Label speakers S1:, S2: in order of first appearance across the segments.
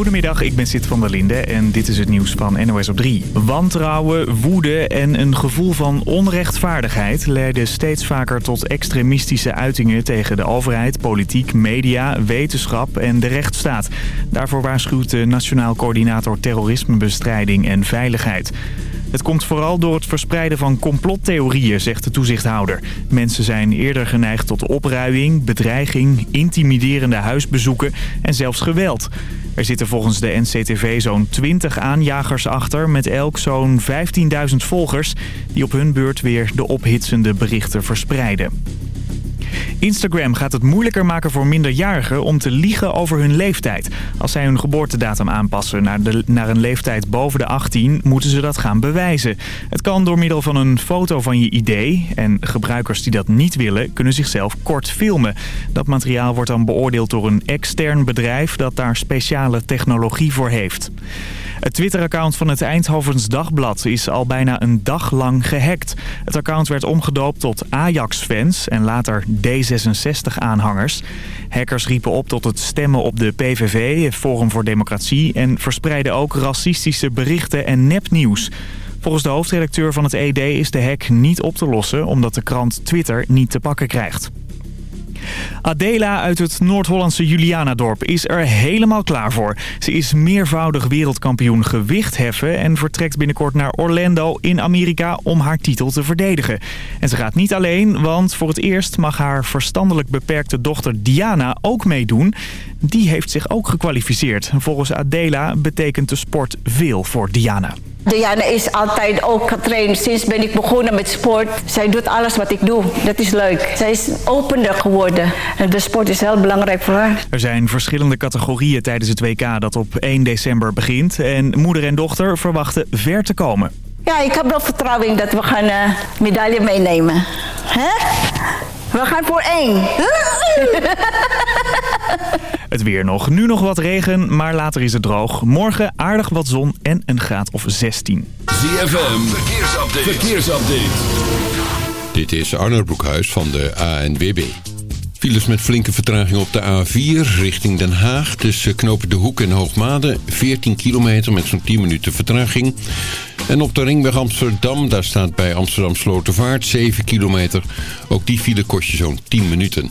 S1: Goedemiddag, ik ben Sid van der Linde en dit is het nieuws van NOS op 3. Wantrouwen, woede en een gevoel van onrechtvaardigheid leiden steeds vaker tot extremistische uitingen tegen de overheid, politiek, media, wetenschap en de rechtsstaat. Daarvoor waarschuwt de Nationaal Coördinator Terrorismebestrijding en Veiligheid. Het komt vooral door het verspreiden van complottheorieën, zegt de toezichthouder. Mensen zijn eerder geneigd tot opruiing, bedreiging, intimiderende huisbezoeken en zelfs geweld. Er zitten volgens de NCTV zo'n 20 aanjagers achter met elk zo'n 15.000 volgers... die op hun beurt weer de ophitsende berichten verspreiden. Instagram gaat het moeilijker maken voor minderjarigen om te liegen over hun leeftijd. Als zij hun geboortedatum aanpassen naar, de, naar een leeftijd boven de 18, moeten ze dat gaan bewijzen. Het kan door middel van een foto van je ID en gebruikers die dat niet willen kunnen zichzelf kort filmen. Dat materiaal wordt dan beoordeeld door een extern bedrijf dat daar speciale technologie voor heeft. Het Twitter-account van het Eindhovens Dagblad is al bijna een dag lang gehackt. Het account werd omgedoopt tot Ajax-fans en later D66-aanhangers. Hackers riepen op tot het stemmen op de PVV, Forum voor Democratie... en verspreidden ook racistische berichten en nepnieuws. Volgens de hoofdredacteur van het ED is de hack niet op te lossen... omdat de krant Twitter niet te pakken krijgt. Adela uit het Noord-Hollandse Julianadorp is er helemaal klaar voor. Ze is meervoudig wereldkampioen gewichtheffen en vertrekt binnenkort naar Orlando in Amerika om haar titel te verdedigen. En ze gaat niet alleen, want voor het eerst mag haar verstandelijk beperkte dochter Diana ook meedoen. Die heeft zich ook gekwalificeerd. Volgens Adela betekent de sport veel voor Diana.
S2: Diana is altijd ook getraind. Sinds ben ik begonnen met sport. Zij doet alles wat ik doe. Dat is leuk. Zij is opener geworden. De sport is heel belangrijk voor haar.
S1: Er zijn verschillende categorieën tijdens het WK dat op 1 december begint. En moeder en dochter verwachten ver te komen.
S2: Ja, ik heb wel vertrouwen dat we gaan uh, medaille meenemen. Hè? We gaan voor één.
S1: Het weer nog. Nu nog wat regen, maar later is het droog. Morgen aardig wat zon en een graad of 16.
S3: ZFM, verkeersupdate. verkeersupdate. Dit is Arnold Broekhuis van de ANWB. Files met flinke vertraging op de A4 richting Den Haag. Tussen knopen De Hoek en Hoogmade. 14 kilometer met zo'n 10 minuten vertraging. En op de ringweg Amsterdam, daar staat bij Amsterdam Slotervaart 7 kilometer. Ook die file kost je zo'n 10 minuten.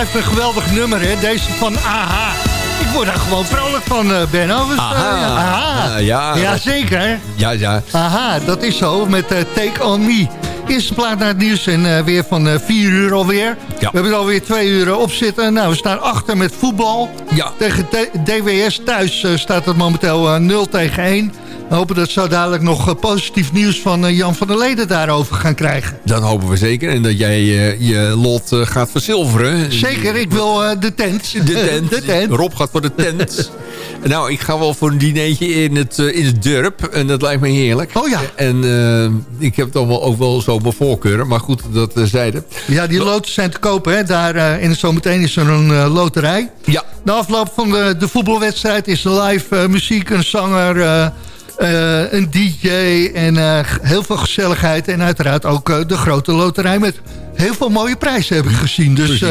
S4: Blijft een geweldig nummer, hè? Deze van AHA. Ik word daar gewoon vrolijk van, uh, Benno. Dus,
S5: aha.
S4: aha.
S5: ja,
S4: ja, zeker.
S5: Ja, ja.
S4: Aha, dat is zo met Take On Me. Eerste plaat naar het nieuws en weer van 4 uur alweer. We hebben er alweer 2 uur op zitten. Nou, we staan achter met voetbal.
S5: Ja.
S4: Tegen DWS thuis staat het momenteel 0 tegen 1. We hopen dat zo dadelijk nog eh, positief nieuws van eh, Jan van der Leden daarover gaan krijgen.
S5: Dat hopen we zeker. En dat jij uh, je lot gaat verzilveren.
S4: Zeker, ik wil de tent.
S5: De tent. de tent. Rob gaat voor de tent. nou, ik ga wel voor een dinertje in het, in het dorp. En dat lijkt me heerlijk.
S4: Oh ja.
S5: En ik heb toch wel ook wel zo mijn voorkeuren. Maar goed, dat zeiden.
S4: Ja, die loten zijn te kopen. Hè? Daar in het zometeen is er een loterij.
S5: Ja.
S4: Na afloop van de, de voetbalwedstrijd is er live muziek, een zanger... Uh, een DJ en uh, heel veel gezelligheid. En uiteraard ook uh, de grote loterij met heel veel mooie prijzen heb ik gezien. Dus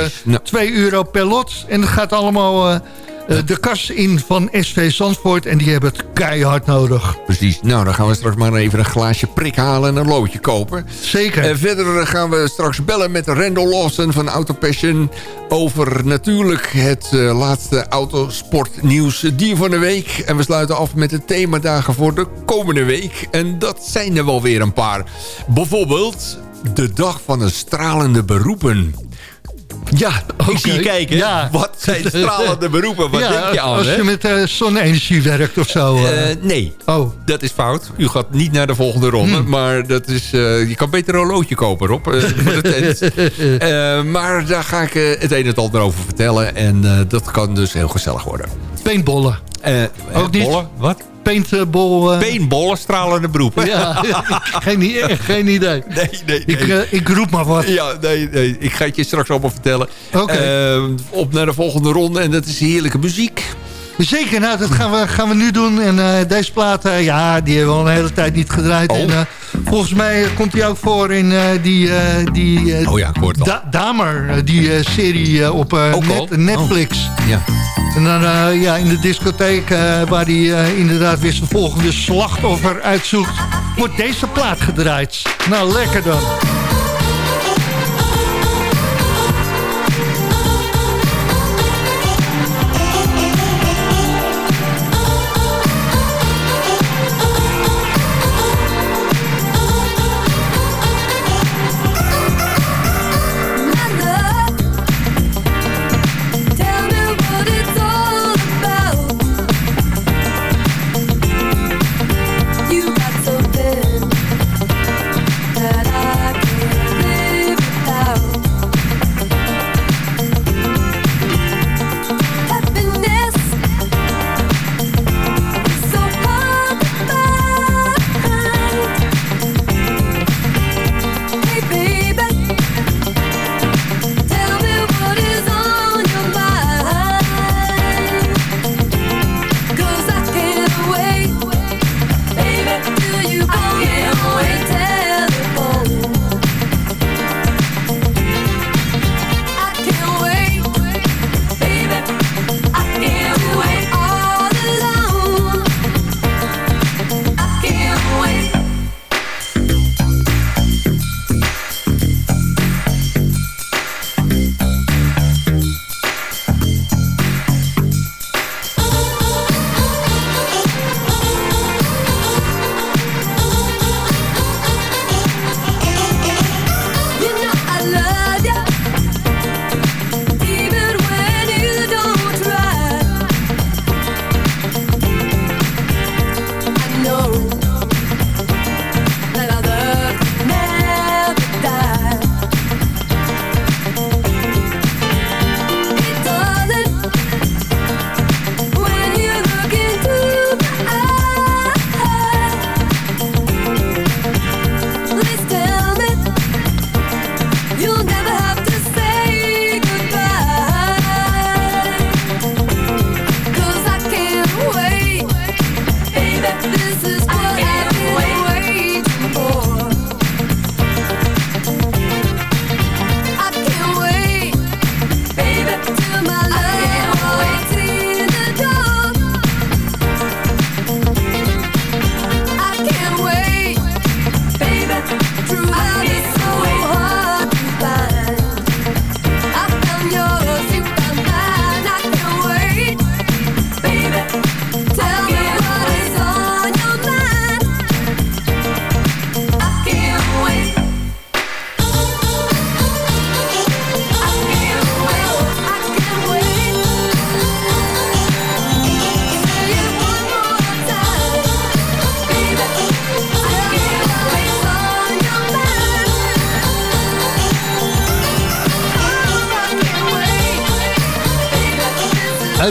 S4: 2 euro per lot. En het gaat allemaal eh, de kas in van SV Zandvoort. En die hebben het keihard nodig.
S5: Precies. Nou, dan gaan we straks maar even een glaasje prik halen en een loodje kopen.
S4: Zeker.
S5: En verder gaan we straks bellen met Randall Lawson van Autopassion... over natuurlijk het uh, laatste autosportnieuws dier van de week. En we sluiten af met de themadagen voor de komende week. En dat zijn er wel weer een paar. Bijvoorbeeld de dag van de stralende beroepen. Ja, ik zie je kijken. Ja. Wat zijn stralende beroepen? Wat denk je aan?
S4: Als je met uh, zonne-energie werkt of zo. Uh.
S5: nee, oh. dat is fout. U gaat niet naar de volgende ronde. Hmm. Maar dat is, je kan beter een horloge kopen, Rob. voor de tent. maar daar ga ik het een en het ander over vertellen. En dat kan dus heel gezellig worden.
S4: Paintballen.
S5: Ook niet? Bollen? Wat?
S4: Paintball... Uh...
S5: Paintballen, stralende beroepen.
S4: Ja, geen, geen idee.
S5: Nee, nee,
S4: Ik, uh, ik roep maar wat.
S5: Ja, nee, nee. Ik ga het je straks allemaal vertellen.
S4: Oké. Okay.
S5: Uh, op naar de volgende ronde. En dat is heerlijke muziek.
S4: Zeker, nou, dat gaan we, gaan we nu doen. En uh, deze plaat, uh, ja, die hebben we al een hele tijd niet gedraaid.
S5: Oh.
S4: En, uh, volgens mij komt hij ook voor in die, die
S5: oh ja, ik het
S4: da Damer, die serie op net, Netflix.
S5: Oh. Ja.
S4: En dan ja, in de discotheek, waar hij inderdaad weer zijn volgende slachtoffer uitzoekt, wordt deze plaat gedraaid. Nou, lekker dan.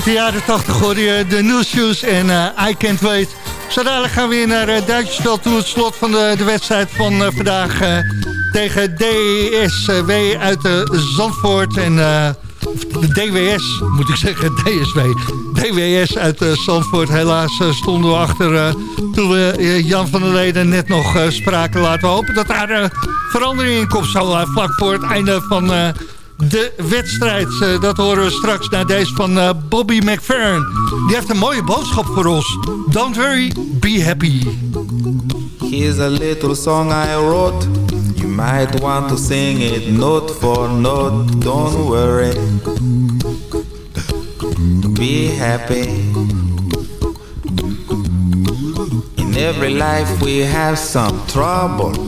S4: De jaren 80 hoorde je de New Shoes en uh, I Can't Wait. Zo dadelijk gaan we weer naar uh, toe. Het slot van de, de wedstrijd van uh, vandaag tegen DSW uit Zandvoort. En de DWS, moet ik zeggen, DSW. DWS uit Zandvoort. Helaas stonden we achter toen we Jan van der Leden net nog spraken. Laten we hopen dat daar verandering in komt. Zo vlak voor het einde van de wedstrijd. Uh, dat horen we straks naar deze van uh, Bobby McFerrin. Die heeft een mooie boodschap voor ons. Don't worry, be happy.
S6: Here's a little song I wrote. You might want to sing it note for note. Don't worry. Be happy. In every life we have some trouble.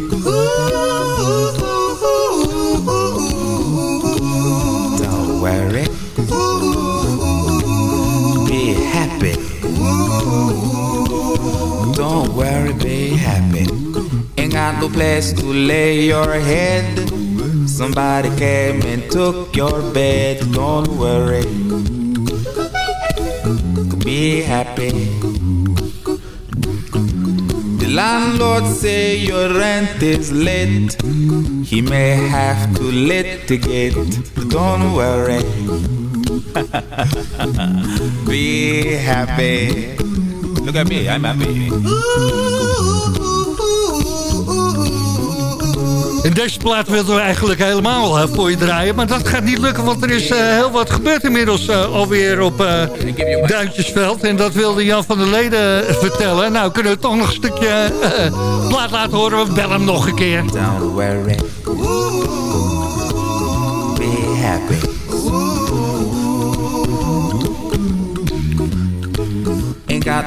S6: Don't worry, be happy. Ain't got no place to lay your head. Somebody came and took your bed. Don't worry. Be happy. The landlord say your rent is late. He may have to litigate. Don't worry. Be happy. Look at me, I'm happy.
S4: En deze plaat wilden we eigenlijk helemaal uh, voor je draaien. Maar dat gaat niet lukken, want er is uh, heel wat gebeurd inmiddels uh, alweer op Duintjesveld. En dat wilde Jan van der Leden vertellen. Nou, kunnen we toch nog een stukje plaat laten horen. We bellen hem nog een keer.
S6: Don't worry. Be happy.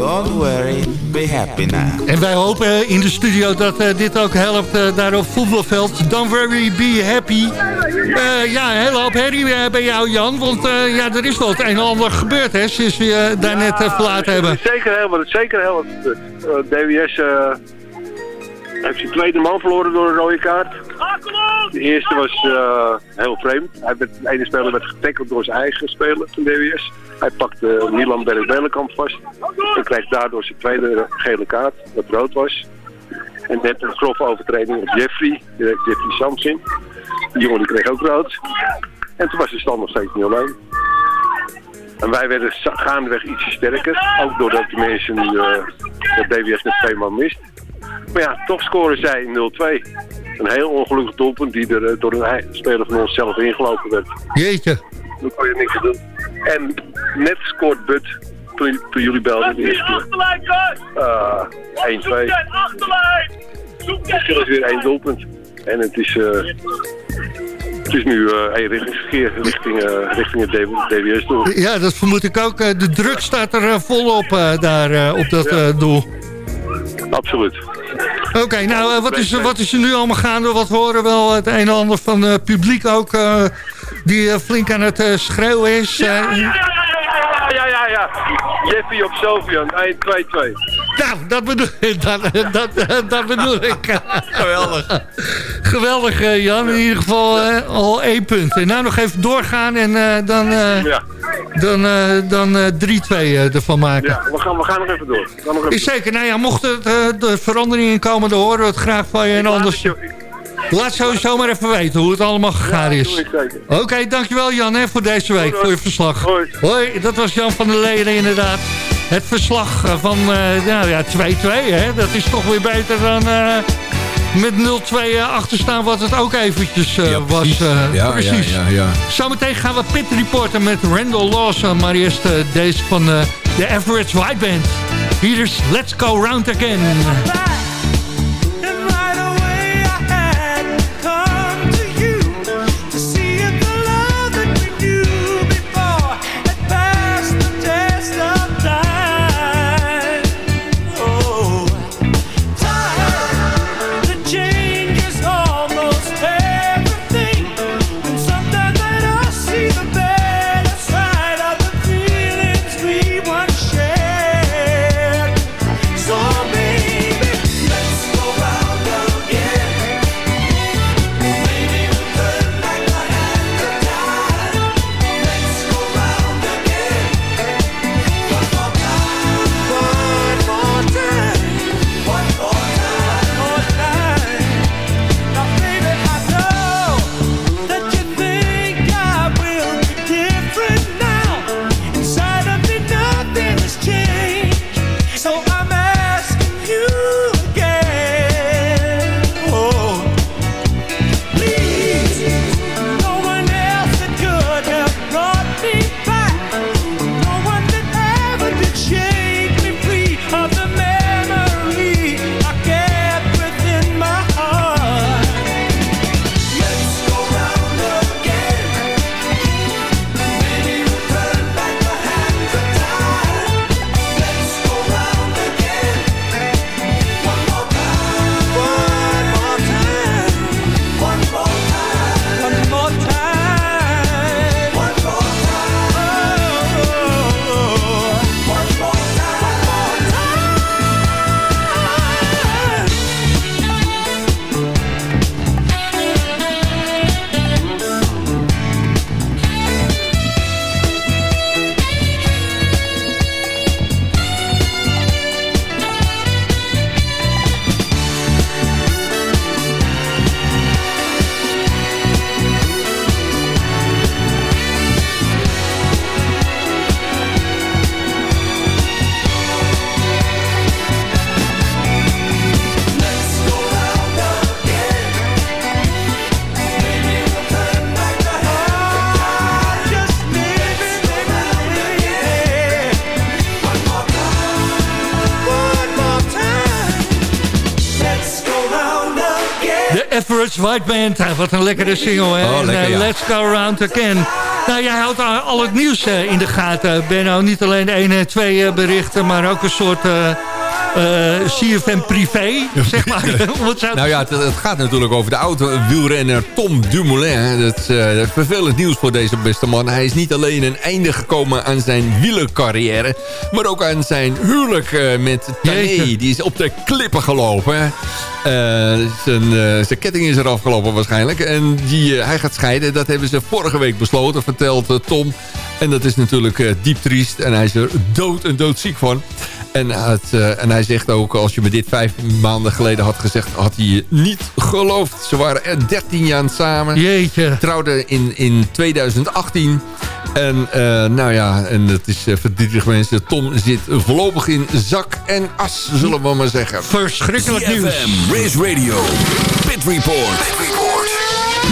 S6: Don't worry, be happy now.
S4: En wij hopen in de studio dat uh, dit ook helpt uh, daar op voetbalveld. Don't worry, be happy. Uh, ja, een hele hoop herrie bij jou, Jan. Want ja, er is wel het een en ander gebeurd, hè, sinds we je daar net verlaten hebben.
S7: Zeker heel wat, zeker heel wat. DWS heeft zijn tweede man verloren door een rode kaart. De eerste was heel vreemd. Hij werd, de ene speler werd getackeld door zijn eigen speler van DWS. Hij pakte Milan Berg-Belenkamp vast. En kreeg daardoor zijn tweede gele kaart, dat rood was. En net een grove overtreding op Jeffrey, Jeffrey Samson. Die jongen die kreeg ook rood. En toen was de stand nog steeds niet alleen. En wij werden gaandeweg ietsje sterker. Ook doordat de mensen nu uh, de DWS met twee man mist. Maar ja, toch scoren zij 0-2. Een heel ongelukkig doelpunt die er uh, door een speler van ons zelf ingelopen werd.
S4: Jeetje.
S7: Dan kon je niks doen. En net scoort But toen, toen jullie belden de eerste keer. Uh, 1-2. Het is weer één doelpunt. En het is, uh, het is nu uh, één richtingsverkeer richting, uh, richting het DWS doel.
S4: Ja, dat vermoed ik ook. De druk staat er volop daar op dat doel.
S7: Absoluut.
S4: Oké, okay, nou, wat is, wat is er nu allemaal gaande? Wat horen wel het een en ander van het publiek ook die uh, flink aan het schreeuwen is.
S7: Ja, ja, ja, ja, ja, ja. Jeffy op Sofian, 1-2-2.
S4: Nou, dat bedoel, dat, dat, dat bedoel ik.
S6: Geweldig.
S4: Geweldig, Jan. In ieder geval uh, al één punt. En nou nog even doorgaan en uh, dan, uh, ja. dan, dan 3-2 ervan maken.
S7: Ja, we gaan, we gaan nog even door. Nog even
S4: is zeker. Nou ja, mocht er de veranderingen komen, dan horen we het graag van je. En anders... Laat sowieso maar even weten hoe het allemaal gegaan is. Oké, okay, dankjewel Jan hè, voor deze week, voor je verslag.
S7: Hoi.
S4: Hoi, dat was Jan van der Leden inderdaad. Het verslag van uh, nou ja, 2-2, hè. Dat is toch weer beter dan, uh,
S8: met 0-2 achterstaan, wat het ook eventjes
S5: Ja,
S8: was.
S5: precies.
S8: eh,
S5: Ja,
S8: precies.
S5: ja, ja, ja.
S8: Zometeen gaan we pit reporten met Randall Lawson. Maar eerst eh, deze van eh, de Average White Band. Hier is Let's Go Round Again. White Band. Ah, Wat een lekkere single, hè?
S5: Oh,
S8: En,
S5: lekker,
S8: eh,
S5: ja.
S8: Let's Go Round Again. Nou, jij houdt al al het nieuws eh, in de gaten, Benno. Niet alleen de 1 en 2 eh, berichten, maar ook een soort eh eh, CFM privé, zeg maar.
S5: Nou ja, het, het gaat natuurlijk over de auto-wielrenner Tom Dumoulin. Dat is eh, vervelend nieuws voor deze beste man. Hij is niet alleen een einde gekomen aan zijn wielercarrière... maar ook aan zijn huwelijk eh, met Tané. Die is op de klippen gelopen. Eh, zijn, eh, zijn ketting is eraf gelopen waarschijnlijk. En die, eh, hij gaat scheiden. Dat hebben ze vorige week besloten, vertelt eh, Tom. En dat is natuurlijk eh, diep triest. En hij is er dood en doodziek van. En, het, eh, en hij zegt ook, als je me dit vijf maanden geleden had gezegd... had hij je niet geloofd. Ze waren er 13 jaar samen.
S8: Jeetje.
S5: Trouwden in, in 2018. En eh, nou ja, en het is uh, verdrietig mensen. Tom zit voorlopig in zak en as, zullen we maar zeggen.
S8: Verschrikkelijk nieuws.
S9: CFM, Race Radio, Pit Report.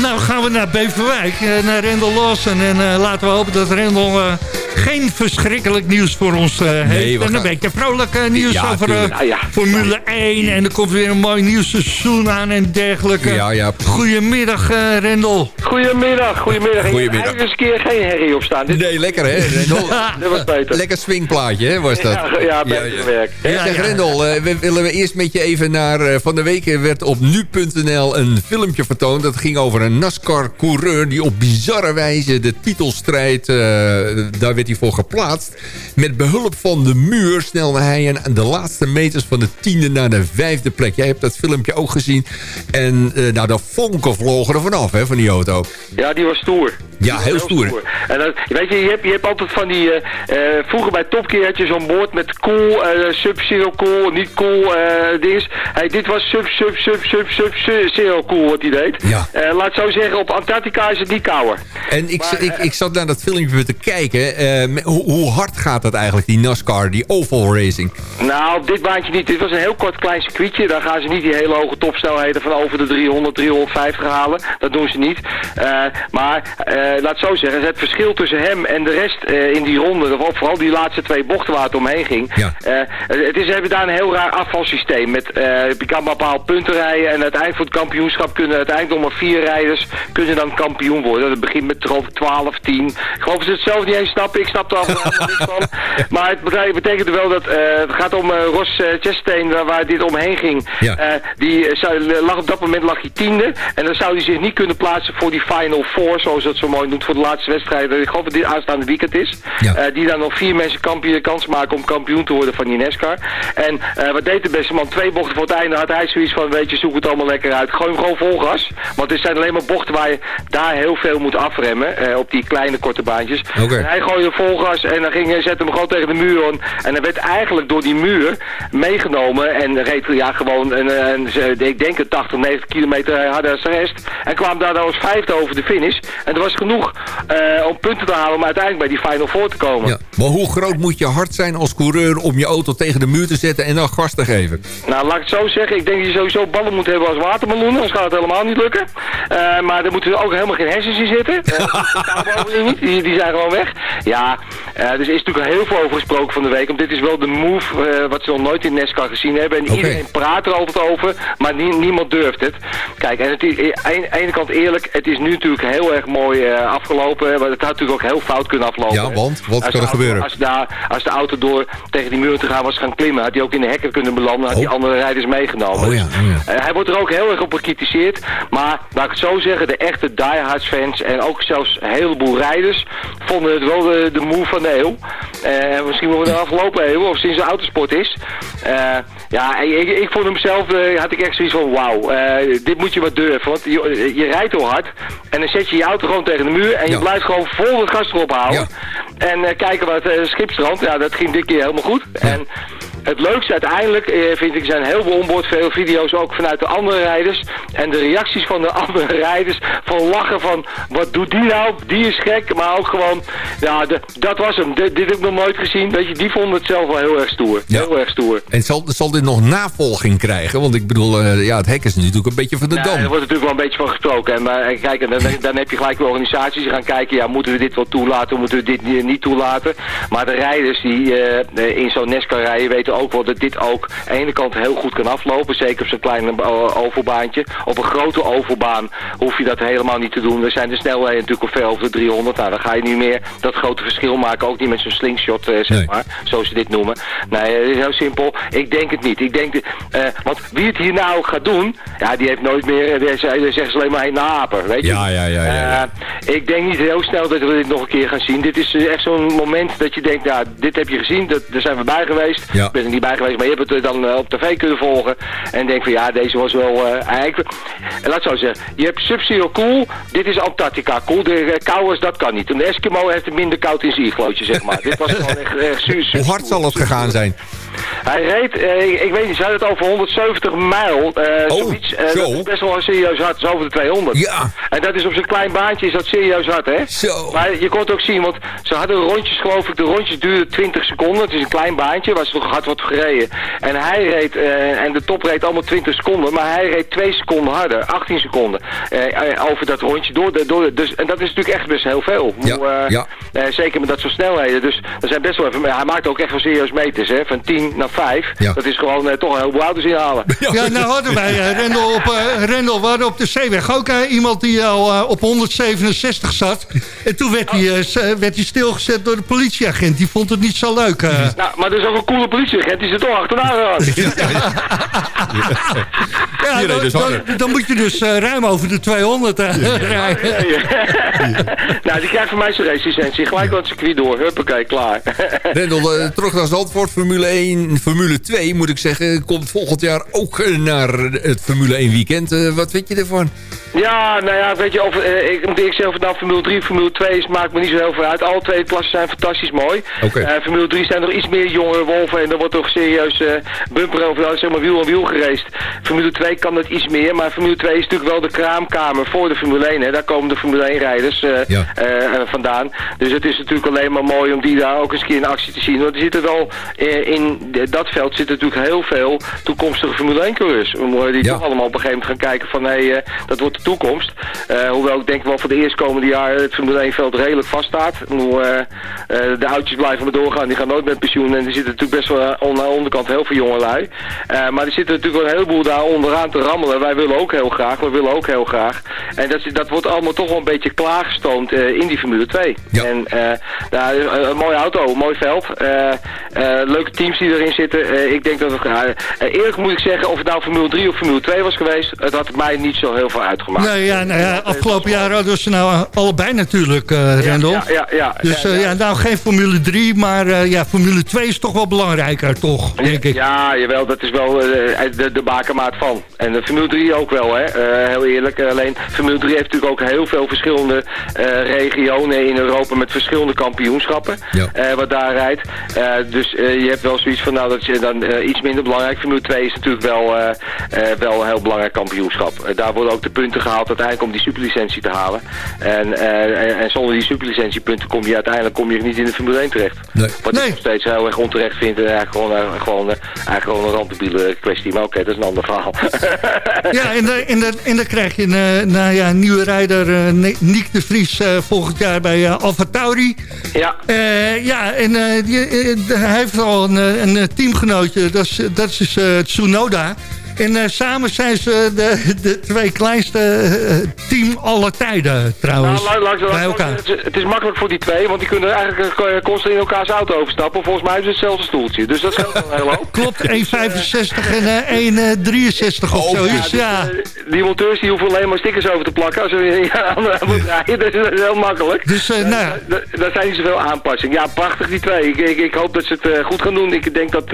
S8: Nou gaan we naar Beverwijk, eh, naar Rendel Lawson. En eh, laten we hopen dat Rendel eh, geen verschrikkelijk nieuws voor ons eh, heeft.
S5: we
S8: En een
S5: gaan-
S8: beetje vrolijk eh, nieuws
S5: Ja,
S8: over eh,
S10: ja.
S8: Formule 1. En er komt weer een mooi nieuw seizoen aan en dergelijke.
S5: Ja, ja.
S8: Goedemiddag eh, Rendel.
S10: Goedemiddag, goedemiddag. Ik
S5: Goedemiddag.
S10: heb eens een keer geen herrie op staan. Dit,
S5: Nee, lekker hè, Rendel?
S10: dit was beter.
S5: Lekker swingplaatje hè, was dat?
S10: Ja, ja, beter werk.
S5: Zeg
S8: ja.
S5: Rendel, we, willen we eerst met je even naar... van de week werd op nu.nl een filmpje vertoond. Dat ging over een NASCAR-coureur... die op bizarre wijze de titelstrijd... eh, daar werd hij voor geplaatst. Met behulp van de muur snelde hij aan de laatste meters... van de tiende naar de vijfde plek. Jij hebt dat filmpje ook gezien. En eh, nou, de vonken vlogen er vanaf hè, van die auto.
S10: Ja, die was stoer.
S5: Ja, heel stoer.
S10: En weet je, je hebt, je hebt altijd van die... eh, eh, vroeger bij Top Gear had je zo'n boord met cool, sub-zero cool, niet cool dinges. Hey, dit was sub, sub, sub, sub, sub, sub, zero cool wat hij deed.
S5: Ja.
S10: Laat zo zeggen, op Antarctica is het niet kouder.
S5: En ik,
S10: Maar,
S5: ik, ik zat naar dat filmpje te kijken. Me- hoe, hoe hard gaat dat eigenlijk, die NASCAR, die oval racing?
S10: Nou, op dit baantje niet. Dit was een heel kort klein circuitje. Daar gaan ze niet die hele hoge topsnelheden van over de 300, 350 halen. Dat doen ze niet. Eh, maar eh, laat het zo zeggen, het verschil tussen hem en de rest eh, in die ronde, of vooral die laatste twee bochten waar het omheen ging.
S5: Ja.
S10: eh, het is, ze hebben daar een heel raar afvalsysteem. Met, eh, je kan maar bepaald punten rijden en uiteindelijk voor het kampioenschap kunnen uiteindelijk nog maar vier rijders kunnen dan kampioen worden. Dat begint met geloof ik 12, 10. Ik geloof dat ze het zelf niet eens snappen. Ik snap er al niks van. Maar het bete- betekent wel dat eh, het gaat om eh, Ros uh, Chastain, waar, waar dit omheen ging.
S5: Ja.
S10: Eh, die eh, zou, lag op dat moment lag hij tiende. En dan zou hij zich niet kunnen plaatsen voor die Final Four, zoals dat zo mooi noemt, voor de laatste wedstrijd. Ik geloof dat dit aanstaande weekend is.
S5: Ja.
S10: Eh, die dan nog vier mensen kampioen, kans maken om kampioen te worden van die NASCAR. En eh, wat deed de beste man? Twee bochten voor het einde had hij zoiets van, weet je, zoek het allemaal lekker uit. Gooi hem gewoon vol gas. Want het zijn alleen maar bochten waar je daar heel veel moet afremmen. eh, op die kleine korte baantjes. En hij gooide vol gas en dan ging, hij- zette hem gewoon tegen de muur aan. En hij werd eigenlijk door die muur meegenomen en reed ja, gewoon een, een, een- ik denk een 80, 90 kilometer harder als de rest. En kwam daar dan als vijfde over de finish. En er was genoeg eh, om punten te halen om uiteindelijk bij die Final Four te komen.
S5: Ja. Maar hoe groot moet je hard zijn als coureur om je auto tegen de muur te zetten en dan gas te geven?
S10: Nou, laat ik het zo zeggen. Ik denk dat je sowieso ballen moet hebben als watermeloenen. Anders gaat het helemaal niet lukken. Eh, maar er moeten ook helemaal geen hersens in zitten. Uh. Die, die zijn gewoon weg. Ja, eh, dus er is natuurlijk heel veel over gesproken van de week. Want dit is wel de move eh, wat ze nog nooit in NASCAR gezien hebben. En iedereen praat er altijd over. Maar nie- niemand durft het. Kijk, en het is, aan de ene kant eerlijk. Het is nu natuurlijk heel erg mooi eh, afgelopen. Maar het had natuurlijk ook heel fout kunnen aflopen.
S5: Ja, want? Wat
S10: Als
S5: kan
S10: de
S5: er
S10: auto-
S5: gebeuren?
S10: Als, daar, als de auto door tegen die muur te gaan was gaan klimmen, had hij ook in de hekken kunnen belanden, had
S5: Oh.
S10: die andere rijders meegenomen.
S5: Oh ja, oh ja.
S10: Hij wordt er ook heel erg op bekritiseerd, maar laat ik het zo zeggen, de echte diehards fans en ook zelfs een heleboel rijders vonden het wel de, de move van de eeuw. Eh, misschien wel de afgelopen eeuw, of sinds de autosport is. Eh, ja, ik, ik, vond hem zelf, eh, had ik echt zoiets van, wauw, dit moet je maar durven, want je, je rijdt heel hard en dan zet je je auto gewoon tegen de muur en je
S5: Ja.
S10: blijft gewoon vol het gas erop houden.
S5: Ja.
S10: En kijken wat uh, schipstrand. Ja, dat ging dit keer helemaal goed. En het leukste uiteindelijk eh, vind ik zijn heel veel onboord veel video's ook vanuit de andere rijders. En de reacties van de andere rijders van lachen van wat doet die nou? Die is gek. Maar ook gewoon, ja, de, dat was hem. Dit, dit heb ik nog nooit gezien. Weet je, die vonden het zelf wel heel erg stoer.
S5: Ja.
S10: Heel erg stoer.
S5: En zal, zal dit nog navolging krijgen? Want ik bedoel, eh, ja, het hek is natuurlijk een beetje van de
S10: Ja,
S5: dam.
S10: er wordt natuurlijk wel een beetje van gesproken. En, maar, kijk, en dan, dan heb je gelijk weer organisaties die gaan kijken, ja, moeten we dit wel toelaten, moeten we dit niet, toelaten. Maar de rijders die eh, in zo'n NASCAR rijden weten ook wel dat dit ook aan de ene kant heel goed kan aflopen. Zeker op zo'n kleine eh, ovalbaantje. Op een grote ovalbaan hoef je dat helemaal niet te doen. Er zijn de snelheden natuurlijk al ver over de 300. Nou, dan ga je niet meer dat grote verschil maken. Ook niet met zo'n slingshot, eh, zeg
S5: Nee.
S10: maar. Zoals ze dit noemen. Nee, het is heel simpel. Ik denk het niet. Ik denk, de- eh, want wie het hier nou gaat doen, ja, die heeft nooit meer, eh, die zeggen ze alleen maar een naper, weet je.
S5: Ja, ja, ja, ja, ja.
S10: Eh, ik denk niet heel snel dat we dit nog een keer gaan zien. Dit is eh, echt zo'n moment dat je denkt, ja, dit heb je gezien, dat, daar zijn we bij geweest.
S5: Ja.
S10: Ben er niet bij geweest, maar je hebt het eh, dan eh, op tv kunnen volgen. En denk van, ja, deze was wel, eh, eigenlijk, en laat zo zeggen, je hebt Sub-Zero cool, dit is Antarctica cool. De uh, kouwers, dat kan niet. Een Eskimo heeft het minder koud in zijn zeg maar. dit was gewoon echt, echt su-
S5: Hoe hard zal het gegaan zijn?
S10: Hij reed, eh, ik weet niet, ze hadden het over 170 mijl. eh
S5: Oh,
S10: zoiets. Eh,
S5: zo.
S10: dat is best wel een serieus hard, zo over de 200.
S5: Ja.
S10: En dat is op zo'n klein baantje, is dat serieus hard, hè?
S5: Zo.
S10: Maar je kon het ook zien, want ze hadden rondjes, geloof ik, de rondjes duurden 20 seconden. Het is een klein baantje waar ze toch hard wordt gereden. En hij reed, eh, en de top reed allemaal 20 seconden, maar hij reed 2 seconden harder, 18 seconden, over dat rondje door. De, door de- dus, en dat is natuurlijk echt best heel veel.
S5: Ja, ja.
S10: zeker met dat soort snelheden. Dus er zijn best wel even, hij maakt ook echt wel serieus meters, hè? Van 10 naar 5.
S5: Ja.
S10: Dat is gewoon eh, toch een heleboel auto's inhalen.
S4: Ja, nou hadden wij eh, Rendel, op, eh, Rendel, we hadden op de zeeweg ook iemand die al eh, op 167 zat. En toen werd hij, werd hij stilgezet door de politieagent. Die vond het niet zo leuk.
S10: Nou, maar er is ook een coole politieagent, die zit toch achterna gegaan.
S4: ja, dan, dan, dan moet je dus eh, ruim over de 200 eh, rijden.
S10: nou, die krijgt van mij zijn racelicentie. Gelijk wat het circuit door. Huppakee, klaar.
S5: Rendel, eh, terug naar Zandvoort, Formule 1. 1 Formule 2, moet ik zeggen, komt volgend jaar ook eh, naar het Formule 1 weekend. Eh, wat vind je ervan?
S10: Ja, nou ja, weet je, of, eh, ik moet eerlijk zeggen, of nou Formule 3 Formule 2 is, maakt me niet zo heel veel uit. Alle twee klassen zijn fantastisch mooi. Formule 3 zijn er iets meer jongere wolven en er wordt toch serieus bumper over, zeg maar, wiel aan wiel gereest. Formule 2 kan dat iets meer, maar Formule 2 is natuurlijk wel de kraamkamer voor de Formule 1. Hè. Daar komen de Formule 1 rijders
S5: Ja.
S10: vandaan. Dus het is natuurlijk alleen maar mooi om die daar ook eens een keer in actie te zien. Want er zitten wel, in dat veld zitten natuurlijk heel veel toekomstige Formule 1 coureurs. Die
S5: Ja.
S10: toch allemaal op een gegeven moment gaan kijken van, hé, eh, dat wordt de toekomst. Eh, hoewel ik denk wel voor de eerstkomende jaren het Formule 1 veld redelijk vaststaat. Eh, de oudjes blijven maar doorgaan, die gaan nooit met pensioen. En er zitten natuurlijk best wel aan de onderkant heel veel jongelui. Maar er zitten natuurlijk wel een heleboel daar onderaan te rammelen. Wij willen ook heel graag, we willen ook heel graag. En dat, dat wordt allemaal toch wel een beetje klaargestoomd in die Formule 2.
S5: Ja.
S10: En nou, een, mooie auto, een mooi veld. Leuke teams die erin zitten. Eh, ik denk dat het... eh, eh, eerlijk moet ik zeggen, of het nou Formule 3 of Formule 2 was geweest... het had mij niet zo heel veel uitgemaakt.
S4: Nee, ja, nou ja, afgelopen jaar hadden ze nou allebei natuurlijk, eh Rendel.
S10: Ja, ja, ja.
S4: Dus
S10: ja,
S4: ja, nou geen Formule 3, maar ja, Formule 2 is toch wel belangrijker, toch, denk ik.
S10: Ja, jawel, dat is wel de, de bakermaat van. En de Formule 3 ook wel, hè. Heel eerlijk. Alleen Formule 3 heeft natuurlijk ook heel veel verschillende regionen in Europa met verschillende kampioenschappen. Wat daar rijdt. Dus je hebt wel zoiets van, nou, dat is dan eh, iets minder belangrijk. Formule 2 is natuurlijk wel, eh, eh, wel een heel belangrijk kampioenschap. Daar worden ook de punten gehaald uiteindelijk om die superlicentie te halen. En, eh, en, en zonder die superlicentiepunten kom je uiteindelijk kom je niet in de Formule 1 terecht.
S5: Nee.
S10: Wat ik nog steeds heel erg onterecht vind. En eigenlijk gewoon, gewoon, eigenlijk gewoon een randdebiele kwestie. Maar oké, dat is een ander verhaal.
S4: Ja, en, de, en, de, en dan krijg je een, eh, nou ja, nieuwe rijder, Nick de Vries, eh, volgend jaar bij Alfa Tauri.
S10: ja.
S4: Eh, ja, en eh, die, hij heeft al een, eh, een eh, teamgenootje, dat is, dat is eh, Tsunoda. En eh, samen zijn ze de, de twee kleinste eh, team aller tijden trouwens.
S10: Nou,
S4: bij elkaar.
S10: het, is, het is makkelijk voor die twee, want die kunnen eigenlijk eh, constant in elkaars auto overstappen. Volgens mij is het hetzelfde stoeltje. Dus dat scheelt wel een hele hoop.
S4: Klopt, 1,65 en eh 1,63 of
S5: Oh,
S10: dus,
S4: Ja,
S10: eh, die monteurs die hoeven alleen maar stickers over te plakken als ze aan moet rijden. Dus dat is heel makkelijk.
S4: Dus, nou ja.
S10: Daar zijn niet zoveel aanpassingen. Ja, prachtig die twee. Ik, ik, ik hoop dat ze het goed gaan doen. Ik denk dat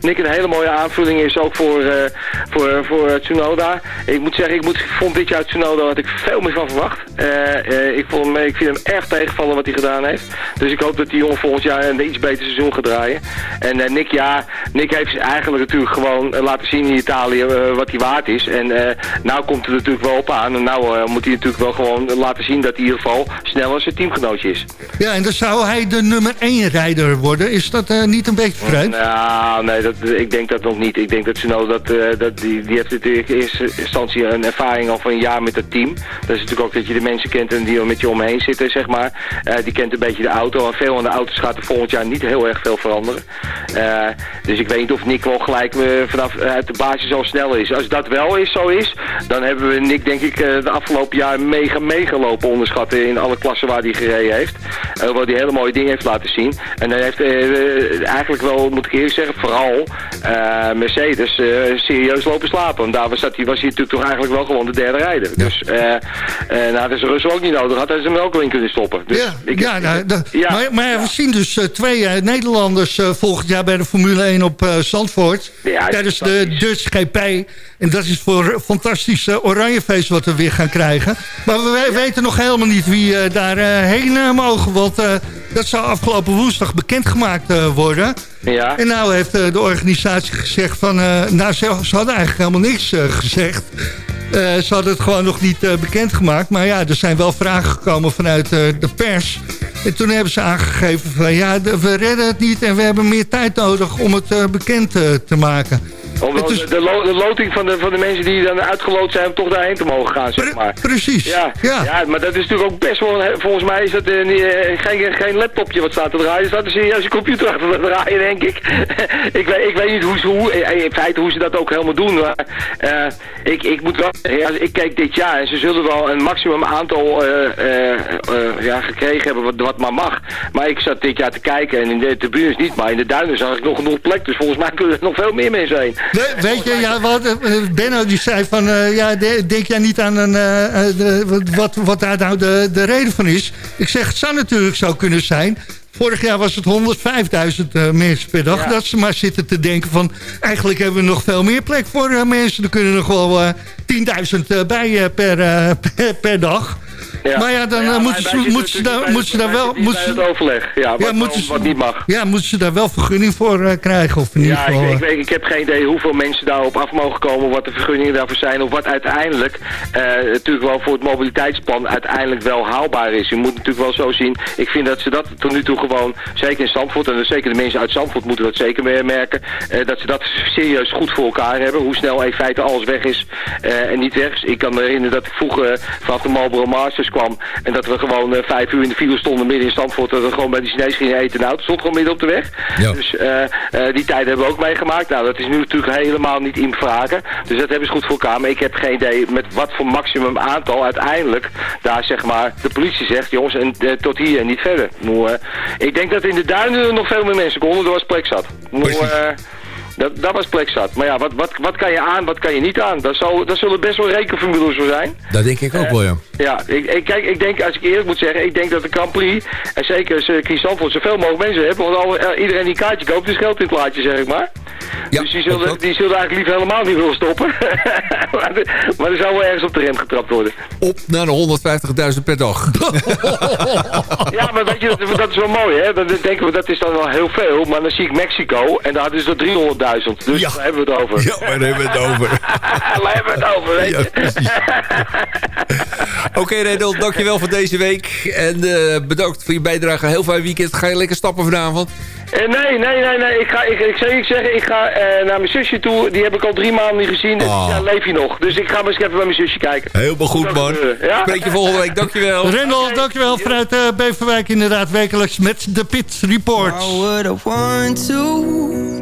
S10: Nick een hele mooie aanvulling is ook voor, voor, voor Tsunoda. Ik moet zeggen, ik, moet, vond dit jaar Tsunoda had ik veel meer van verwacht. Eh, eh, ik, vond hem, ik vind hem erg tegenvallen wat hij gedaan heeft. Dus ik hoop dat die jongen volgend jaar een iets beter seizoen gaat draaien. En eh, Nick, ja, Nick heeft eigenlijk natuurlijk gewoon laten zien in Italië wat hij waard is. En nou komt het natuurlijk wel op aan. En nou moet hij natuurlijk wel gewoon laten zien dat hij in ieder geval sneller zijn teamgenootje is.
S4: ja, en dan zou hij de nummer 1 rijder worden. Is dat niet een beetje vreemd?
S10: Nou, nee, dat, ik denk dat nog niet. Ik denk dat Tsunoda, dat, dat, die, die heeft natuurlijk in eerste instantie een ervaring al van een jaar met het team. Dat is natuurlijk ook dat je de mensen kent en die met je omheen zitten, zeg maar. Eh, die kent een beetje de auto. En veel aan de auto's gaat er volgend jaar niet heel erg veel veranderen. Eh, dus ik weet niet of Nick wel gelijk eh, vanaf uit de basis al snel is. Als dat wel is, zo is, dan hebben we Nick denk ik de afgelopen jaar mega, mega lopen onderschatten in alle klassen waar hij gereden heeft. Eh, waar hij hele mooie dingen heeft laten zien. En hij heeft eigenlijk wel, moet ik eerlijk zeggen, vooral eh, Mercedes eh, serieus lopen slapen. Want daar was, dat, was hij natuurlijk toch eigenlijk wel gewoon de derde rijder. Dus eh, nou, dat is Russell ook niet nodig. Had hij ze hem ook wel in kunnen stoppen. Dus
S4: Ja,
S10: ik-
S4: ja, nou,
S10: ja.
S4: maar, maar we zien dus eh, twee Nederlanders volgend jaar bij de Formule 1 op Zandvoort. Tijdens de. Dutch GP. En dat is voor een fantastisch eh, oranjefeest wat we weer gaan krijgen. Maar we we weten nog helemaal niet wie daar heen mogen. Want dat zou afgelopen woensdag bekendgemaakt eh, worden.
S10: Ja.
S4: En nou heeft eh, de organisatie gezegd van... eh, nou, ze, ze hadden eigenlijk helemaal niks gezegd. Ze hadden het gewoon nog niet eh, bekendgemaakt. Maar ja, er zijn wel vragen gekomen vanuit de pers. En toen hebben ze aangegeven van... ja, we redden het niet en we hebben meer tijd nodig om het bekend te maken.
S10: Om
S4: Het is-
S10: de, de, lo- de loting van de, van de mensen die dan uitgeloot zijn om toch daarheen te mogen gaan, zeg
S4: Pre-
S10: maar.
S4: precies.
S10: Ja,
S4: Ja.
S10: ja. maar dat is natuurlijk ook best wel, volgens mij is dat eh, niet, eh, geen, geen laptopje wat staat te draaien. Er staat een serieuze computer achter te draaien, denk ik. ik, weet, ik weet niet hoe ze, hoe, eh, in feite hoe ze dat ook helemaal doen. Maar ik, ik moet wel, ja, ik kijk dit jaar en ze zullen wel een maximum aantal ja, gekregen hebben wat, wat maar mag. Maar ik zat dit jaar te kijken en in de tribunes niet, maar in de duinen zag ik nog genoeg plek. Dus volgens mij kunnen er nog veel meer mensen heen.
S4: We- weet je, ja, wat, eh, Benno die zei van... eh, ja, de- denk jij niet aan een, eh, de- wat, wat daar nou de, de reden van is? Ik zeg, het zou natuurlijk zo kunnen zijn... Vorig jaar was het 105.000 eh, mensen per dag.
S10: Ja.
S4: Dat ze maar zitten te denken van... eigenlijk hebben we nog veel meer plek voor mensen. Er kunnen nog wel eh, 10.000 eh, bij per, per, per dag. Maar ja, dan eh, moeten ze, moeten ze daar, moeten ze daar wel...
S10: Moeten
S4: Moeten
S10: het
S4: ze,
S10: overleg, ja, wat,
S4: ze-
S10: wat niet mag.
S4: ja, moeten ze daar wel vergunning voor eh, krijgen? Of in ieder
S10: Ja,
S4: geval...
S10: ik, ik,
S4: eh,
S10: ik heb geen idee hoeveel mensen daarop af mogen komen, wat de vergunningen daarvoor zijn, of wat uiteindelijk eh, natuurlijk wel voor het mobiliteitsplan uiteindelijk wel haalbaar is. Je moet natuurlijk wel zo zien, ik vind dat ze dat tot nu toe gewoon, zeker in Zandvoort, en zeker de mensen uit Zandvoort moeten dat zeker meer merken, eh, dat ze dat serieus goed voor elkaar hebben, hoe snel in feite alles weg is eh, en niet weg is. Ik kan me herinneren dat ik vroeger eh, vanaf de Marlboro Masters kwam en dat we gewoon eh, vijf uur in de file stonden midden in Zandvoort, dat we gewoon bij de Chinees gingen eten en de auto stond gewoon midden op de weg.
S5: Ja.
S10: Dus eh, eh, die tijden hebben we ook meegemaakt. Nou, dat is nu natuurlijk helemaal niet in vragen. Dus dat hebben ze goed voor elkaar. Maar ik heb geen idee met wat voor maximum aantal uiteindelijk daar zeg maar de politie zegt, jongens, en, tot hier en niet verder. Nou, eh, ik denk dat in de duinen nog veel meer mensen konden, er was plek zat. Nou, eh, dat, dat was plek zat. Maar ja, wat, wat, wat kan je aan, wat kan je niet aan? Daar, zal, daar zullen best wel rekenformules voor zijn.
S5: Dat denk ik ook wel, ja.
S10: Ja, ik, ik, kijk, ik denk, als ik eerlijk moet zeggen, ik denk dat de Grand Prix, en zeker Kies Zandvoort, zoveel mogelijk mensen hebben. Want al, eh, iedereen die een kaartje koopt, is geld in het plaatje, zeg ik maar.
S5: Ja,
S10: dus die
S5: dat
S10: zullen, die zullen eigenlijk liever helemaal niet willen stoppen. maar, er- maar er zou wel ergens op de rem getrapt worden.
S5: Op naar de 150.000 per dag.
S10: Ja, maar weet je, dat, dat is wel mooi, hè. Dan denken we, dat is dan wel heel veel. Maar dan zie ik Mexico, en daar is er 300.000. Dus
S5: Ja.
S10: daar hebben we het over.
S5: ja, maar daar hebben we het over.
S10: daar hebben we het over, weet
S5: Ja,
S10: je.
S5: precies. Oké, Redel, dankjewel voor deze week. En eh, bedankt voor je bijdrage. Heel fijn weekend. Ga je lekker stappen vanavond?
S10: Eh, nee, nee, nee, nee. Ik ga, ik, ik zou je zeggen, ik ga eh, naar mijn zusje toe. Die heb ik al drie maanden niet gezien. En
S5: Ah.
S10: Ja, leef je nog. Dus ik ga maar eens even bij mijn zusje kijken.
S5: Helemaal goed, man.
S10: ja?
S5: Spreek je volgende week. Dankjewel.
S4: Rendel, dankjewel vanuit eh, Beverwijk inderdaad wekelijks met de Pit
S11: would to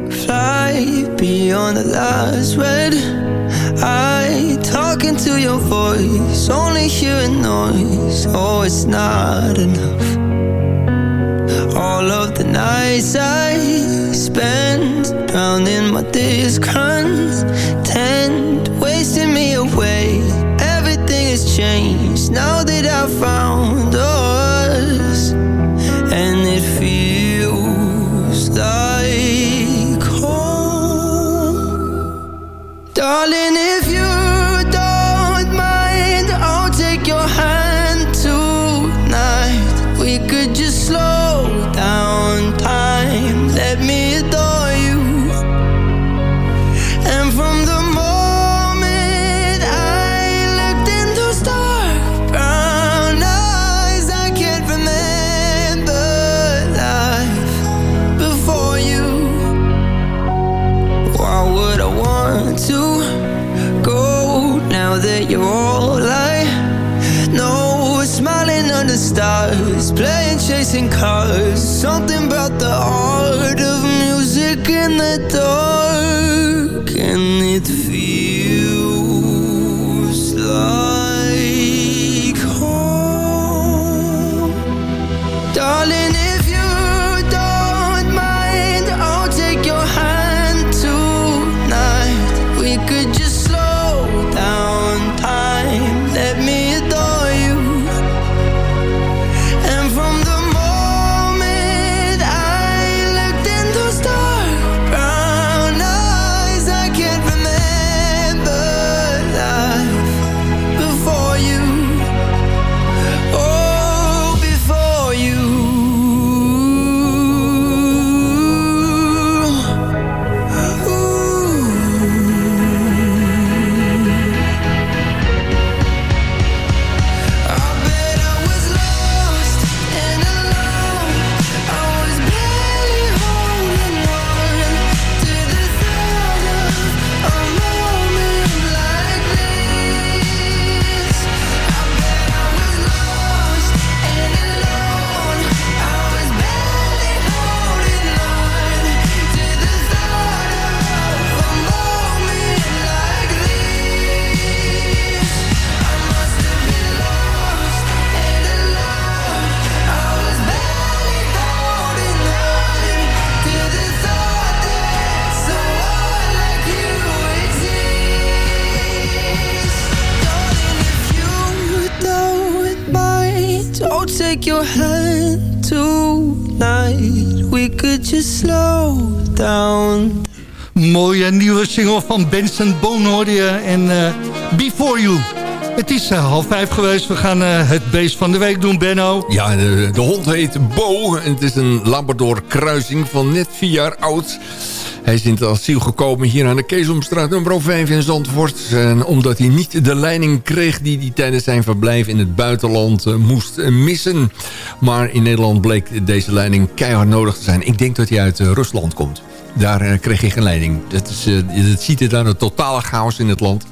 S11: fly beyond the last red eye? Talking to your voice, only hearing noise. Oh, it's not enough. All of the nights I spend drowning my discontent, wasting me away. Everything has changed now that I found us and it feels like Darling, if you racing cars take your hand tonight. We could just slow down.
S4: Mooie nieuwe single van Benson Boone hoorde je en eh, Before You. Het is eh, half vijf geweest. We gaan eh, het beest van de week doen, Benno.
S5: Ja, de, de hond heet Bo. En het is een Labrador kruising van net vier jaar oud. Hij is in het asiel gekomen hier aan de Keesomstraat nummer 5 in Zandvoort. En omdat hij niet de leiding kreeg die hij tijdens zijn verblijf in het buitenland eh, moest eh, missen. Maar in Nederland bleek deze leiding keihard nodig te zijn. Ik denk dat hij uit eh, Rusland komt. Daar eh, kreeg hij geen leiding. Dat, is, eh, ziet er dan een totale chaos in het land.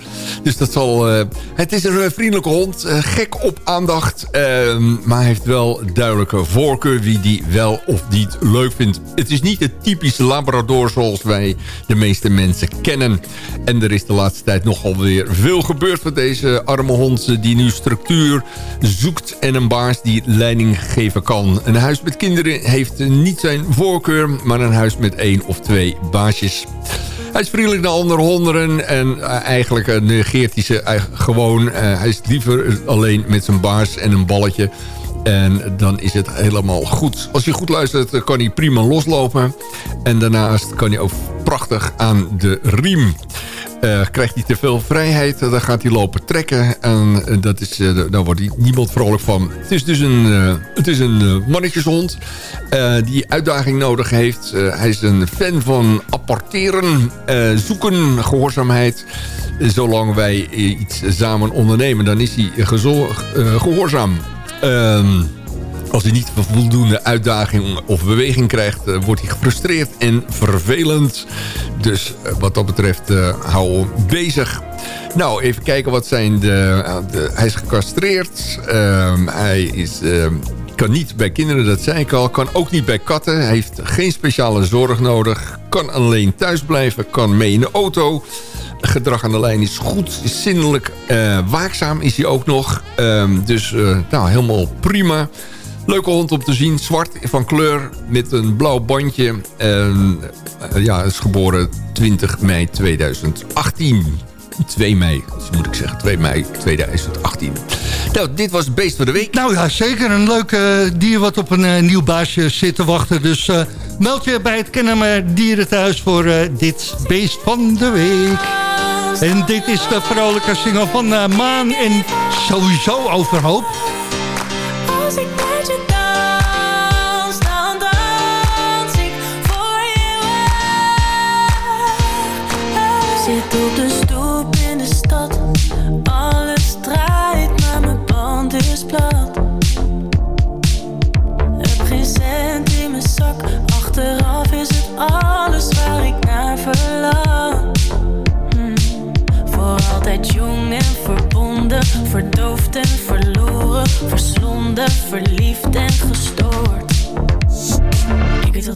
S5: Dus dat zal... eh, het is een vriendelijke hond. gek op aandacht. ehm, maar heeft wel duidelijke voorkeur wie die wel of niet leuk vindt. Het is niet het typische labrador zoals wij de meeste mensen kennen. En er is de laatste tijd nogal weer veel gebeurd met deze arme hond... die nu structuur zoekt en een baas die leiding geven kan. Een huis met kinderen heeft niet zijn voorkeur... maar een huis met één of twee baasjes. Hij is vriendelijk naar andere honden en eh, eigenlijk eh, negeert hij ze eigenlijk gewoon. Eh, hij is liever alleen met zijn baas en een balletje. En dan is het helemaal goed. Als je goed luistert, eh, kan hij prima loslopen. En daarnaast kan hij ook prachtig aan de riem. Eh, krijgt hij te veel vrijheid, eh, dan gaat hij lopen trekken. En eh, dat is, eh, daar wordt niemand vrolijk van. Het is dus een, het is een mannetjeshond die uitdaging nodig heeft. Hij is een fan van apporteren, zoeken, gehoorzaamheid. Zolang wij iets samen ondernemen, dan is hij eh, gehoorzaam. Ehm als hij niet voldoende uitdaging of beweging krijgt... eh, wordt hij gefrustreerd en vervelend. Dus eh, wat dat betreft, eh, hou hem bezig. Nou, even kijken wat zijn de... hij is gecastreerd. Ehm, hij is... ehm, kan niet bij kinderen, dat zei ik al. Kan ook niet bij katten. Hij heeft geen speciale zorg nodig. Kan alleen thuis blijven. Kan mee in de auto. Gedrag aan de lijn is goed. Is zindelijk. eh, waakzaam is hij ook nog. Ehm, dus nou, helemaal prima. Leuke hond om te zien. Zwart van kleur met een blauw bandje. En, eh, ja, is geboren 20 mei 2018. 2 mei, moet ik zeggen. 2 mei 2018. Nou, dit was beest van de week.
S4: Nou ja, zeker een leuk eh, dier wat op een eh, nieuw baasje zit te wachten. Dus meld je bij het Kennemer Dierenthuis voor dit beest van de week. En dit is de vrolijke single van Maan en sowieso overhoop.
S12: Verdoofd en verloren, verslonden, verliefd en gestoord.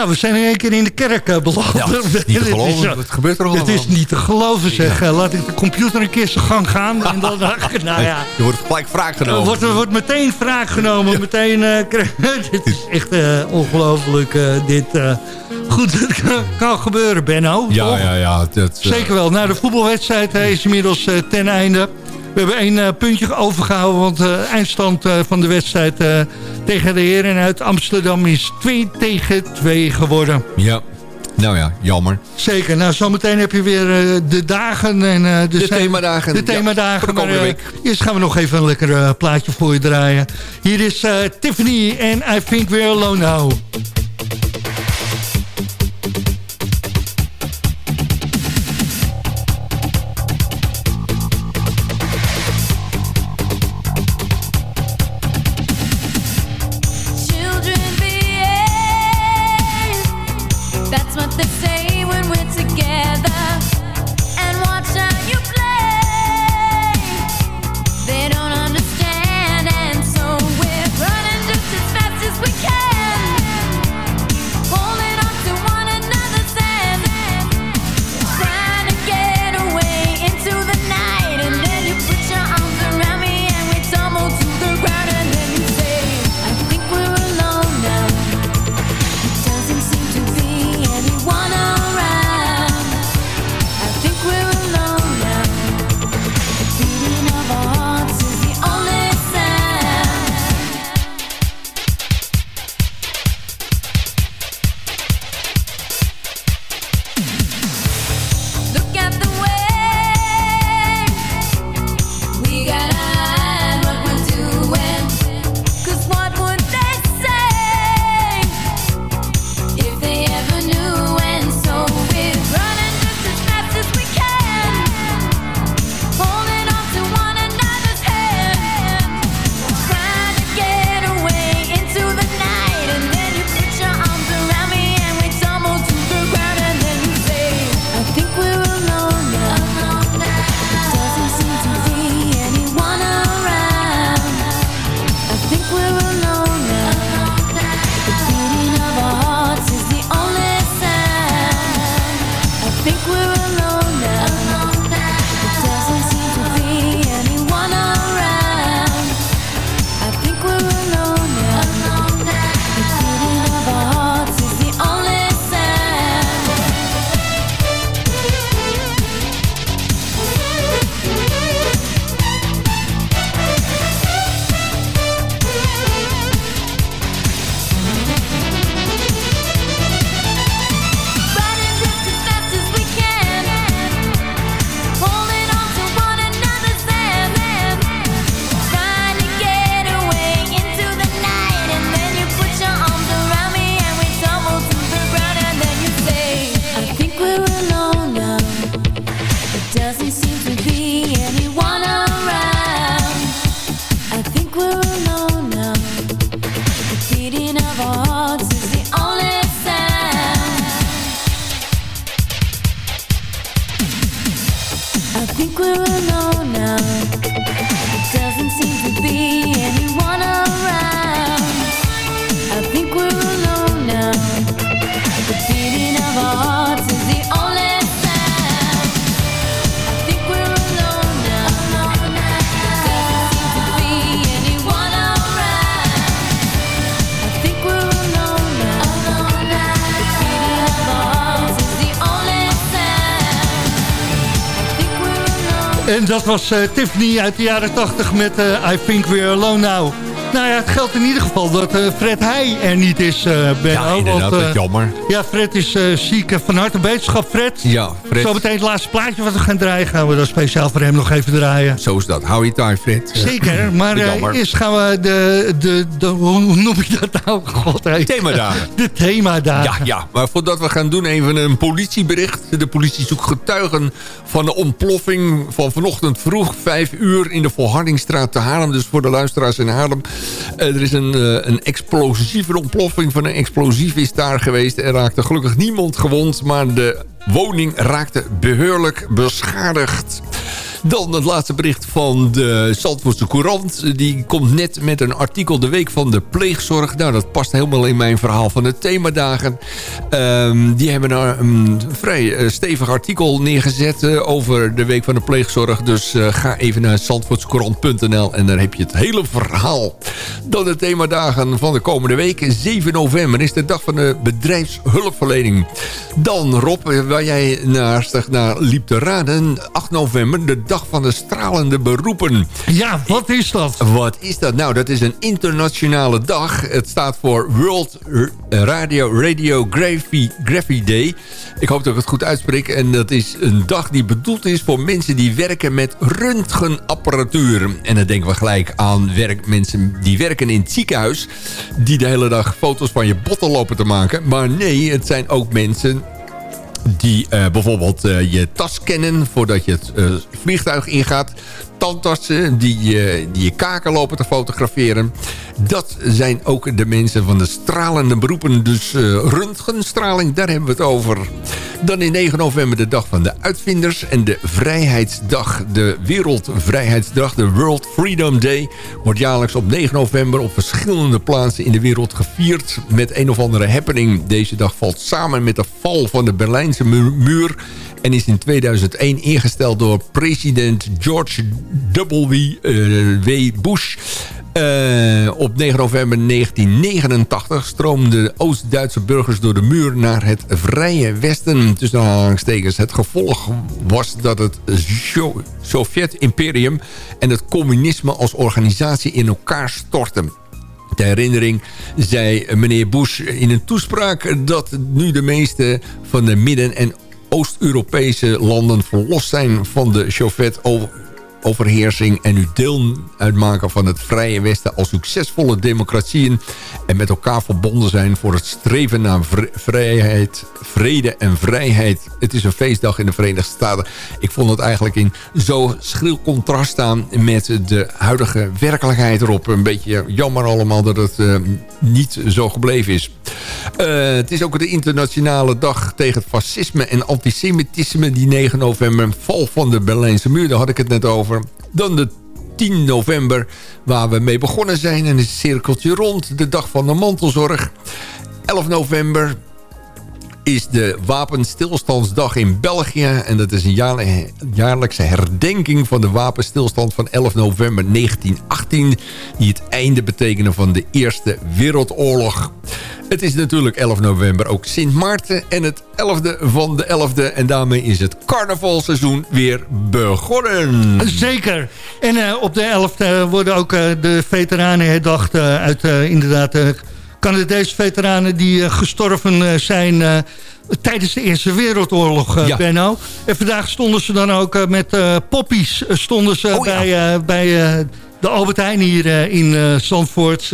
S13: Nou, we zijn in één keer in de kerk uh, beland.
S5: Ja, niet te geloven. Wat gebeurt er allemaal?
S13: Het is niet te geloven, zeg. Ja. Laat ik de computer een keer zijn gang gaan. En dan, nou ja.
S5: Je wordt gelijk vraag genomen.
S13: Er wordt, er wordt meteen vraag genomen. Ja. Meteen, uh, dit is echt uh, ongelooflijk, dit... Goed, het kan, kan, gebeuren, Benno.
S5: Ja,
S13: toch?
S5: ja, ja. Dat,
S13: Zeker wel. Nou, de voetbalwedstrijd is inmiddels ten einde. We hebben één uh, puntje overgehouden, want de uh, eindstand uh, van de wedstrijd tegen de heren uit Amsterdam is 2 tegen 2 geworden.
S5: Ja, nou ja, jammer.
S13: Zeker. Nou, zometeen heb je weer de dagen. En, de
S5: de themadagen.
S13: De themadagen.
S5: Ja,
S13: maar eerst gaan we nog even een lekker plaatje voor je draaien. Hier is Tiffany en I Think We're Alone Now. Dat was uh, Tiffany uit de jaren 80 met uh, I Think We're Alone Now. Nou ja, het geldt in ieder geval dat uh, Fred Heij er niet is, uh, Benno.
S5: Ja, inderdaad,
S13: want,
S5: uh, jammer.
S13: Ja, Fred is ziek. Van harte beterschap, Fred.
S5: Ja, Fred.
S13: Zometeen het laatste plaatje wat we gaan draaien... gaan we dan speciaal voor hem nog even draaien.
S5: Zo is dat. Hou je daar, Fred.
S13: Zeker, maar eerst gaan we de, de, de... Hoe noem je dat nou? God, hey.
S5: Themadagen.
S13: De themadagen.
S5: Ja, ja, maar voordat we gaan doen even een politiebericht. De politie zoekt getuigen van de ontploffing van vanochtend vroeg... vijf uur in de Volhardingstraat te Haarlem. Dus voor de luisteraars in Haarlem. er is een, uh, een explosieve ontploffing van een explosief is daar geweest. Er raakte gelukkig niemand gewond, maar de woning raakte behoorlijk beschadigd. Dan het laatste bericht van de Zandvoortse Courant. Die komt net met een artikel de week van de pleegzorg. Nou, dat past helemaal in mijn verhaal van de themadagen. Ehm, die hebben daar een vrij eh, stevig artikel neergezet... eh, over de week van de pleegzorg. Dus eh, ga even naar zandvoortscourant.nl en daar heb je het hele verhaal. Dan de themadagen van de komende week. 7 november is de dag van de bedrijfshulpverlening. Dan Rob, waar jij naastig naar liep te raden. 8 november, de dag van de stralende beroepen.
S4: Ja, wat is dat?
S5: Wat is dat? Nou, dat is een internationale dag. Het staat voor World Radio Radiography Graphy Day. Ik hoop dat ik het goed uitspreek. En dat is een dag die bedoeld is voor mensen die werken met röntgenapparatuur. En dan denken we gelijk aan werk, mensen die werken in het ziekenhuis... die de hele dag foto's van je botten lopen te maken. Maar nee, het zijn ook mensen die eh, bijvoorbeeld eh, je tas kennen voordat je het eh, vliegtuig ingaat. Tandtassen die, eh, die je kaken lopen te fotograferen. Dat zijn ook de mensen van de stralende beroepen. Dus eh, röntgenstraling, daar hebben we het over. Dan in 9 november de dag van de uitvinders en de Vrijheidsdag. De Wereldvrijheidsdag, de World Freedom Day... wordt jaarlijks op 9 november op verschillende plaatsen in de wereld gevierd... met een of andere happening. Deze dag valt samen met de val van de Berlijnse mu- muur en is in 2001 ingesteld door president George W. eh. Bush. Eh, op 9 november 1989 stroomden Oost-Duitse burgers door de muur naar het Vrije Westen. Tussen aanhalingstekens. Het gevolg was dat het Sovjet-imperium en het communisme als organisatie in elkaar stortten. Ter herinnering zei meneer Bush in een toespraak... dat nu de meeste van de Midden- en Oost-Europese landen verlost zijn van de Sovjet-overheersing... en nu deel uitmaken van het Vrije Westen als succesvolle democratieën... en met elkaar verbonden zijn voor het streven naar vri- vrijheid, vrede en vrijheid. Het is een feestdag in de Verenigde Staten. Ik vond het eigenlijk in zo schril contrast staan met de huidige werkelijkheid erop. Een beetje jammer allemaal dat het eh, niet zo gebleven is. Eh, het is ook de internationale dag tegen het fascisme en antisemitisme. Die 9 november, val van de Berlijnse muur, daar had ik het net over. Dan de 10 november, waar we mee begonnen zijn. En een cirkeltje rond, de dag van de mantelzorg. 11 november is de Wapenstilstandsdag in België. En dat is een jaarli- jaarlijkse herdenking van de wapenstilstand van 11 november 1918. Die het einde betekenen van de Eerste Wereldoorlog. Het is natuurlijk 11 november ook Sint Maarten en het 11e van de 11e. En daarmee is het carnavalseizoen weer begonnen.
S4: Zeker. En eh, op de 11e worden ook eh, de veteranen herdacht eh, uit inderdaad Canadese veteranen die eh, gestorven eh, zijn eh, tijdens de Eerste Wereldoorlog,
S5: Ja.
S4: Benno. En vandaag stonden ze dan ook met poppies stonden ze
S5: Oh,
S4: bij, bij de Albert Heijn hier in Zandvoort...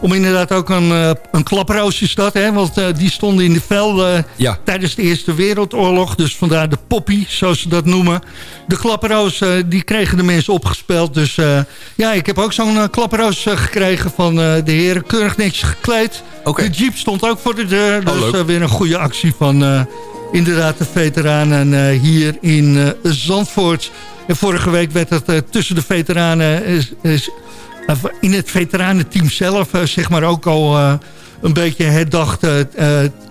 S4: om inderdaad ook een, eh, een klaproos is dat, hè? want eh, die stonden in de velden
S5: Ja.
S4: tijdens de Eerste Wereldoorlog. Dus vandaar de poppy, zoals ze dat noemen. De klapperoos, eh, die kregen de mensen opgespeld. Dus ja, ik heb ook zo'n klapperoos eh, gekregen van de heren. Keurig netjes gekleed. De jeep stond ook voor de deur.
S5: Oh,
S4: dus weer een goede actie van inderdaad de veteranen hier in Zandvoort. En vorige week werd het tussen de veteranen... eh, in het veteranenteam zelf, eh, zeg maar, ook al eh, een beetje herdacht... eh,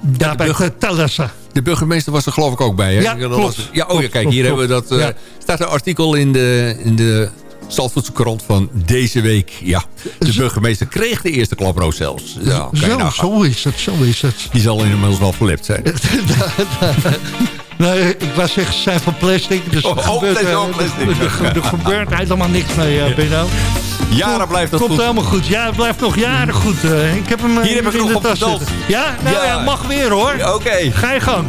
S4: daar bij
S5: burger-
S4: Talassa.
S5: De burgemeester was er geloof ik ook bij. Hè?
S4: Ja, klopt.
S5: was- Ja, oh ja, kijk,
S4: klopt,
S5: hier hebben we dat.
S4: Ja.
S5: staat een artikel in de, in de Zandvoortse krant van deze week. Ja, de burgemeester kreeg de eerste klaproos zelfs. Ja,
S4: Zo,
S5: nagaan.
S4: zo is het, zo is het.
S5: Die zal inmiddels wel verlept zijn.
S4: Nee, ik wou zeggen, ze zijn van plastic. Dus
S5: Oh,
S4: er,
S5: oh,
S4: gebeurt, er- er- er gebeurt helemaal niks mee, uh, Benno.
S5: Jaren blijft dat
S4: Komt
S5: goed.
S4: helemaal goed. Ja, het blijft nog jaren goed. eh. ik heb hem eh,
S5: Hier heb ik
S4: in
S5: nog
S4: de
S5: op.
S4: Ja? Nou
S5: Ja.
S4: ja, mag weer hoor.
S5: Oké.
S4: Ga je gang.